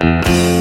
Sad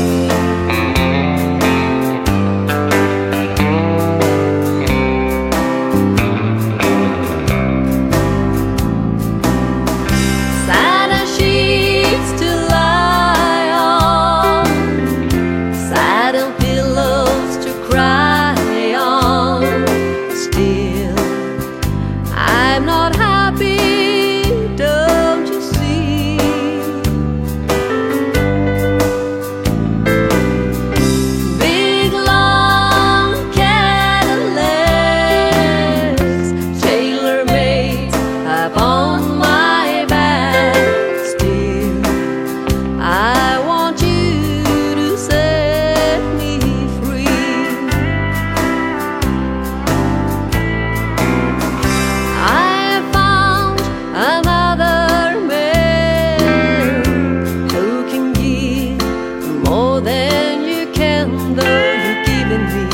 though you've given me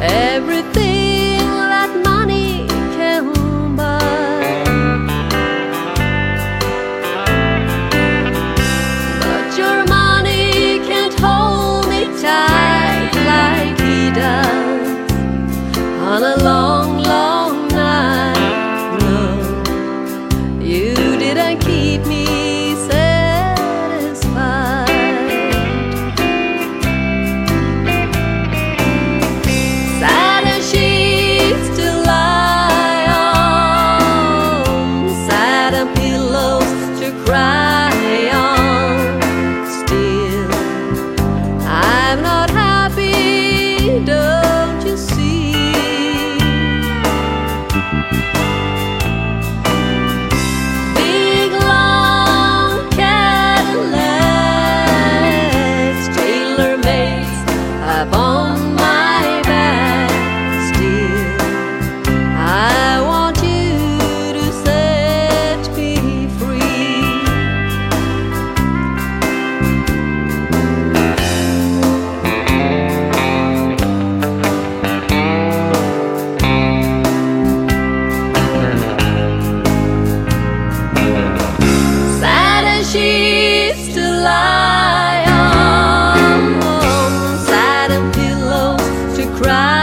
everything that money can buy. But your money can't hold me tight like he does on a long, long night. No, you didn't keep me. sheets to lie on, side of pillows to cry.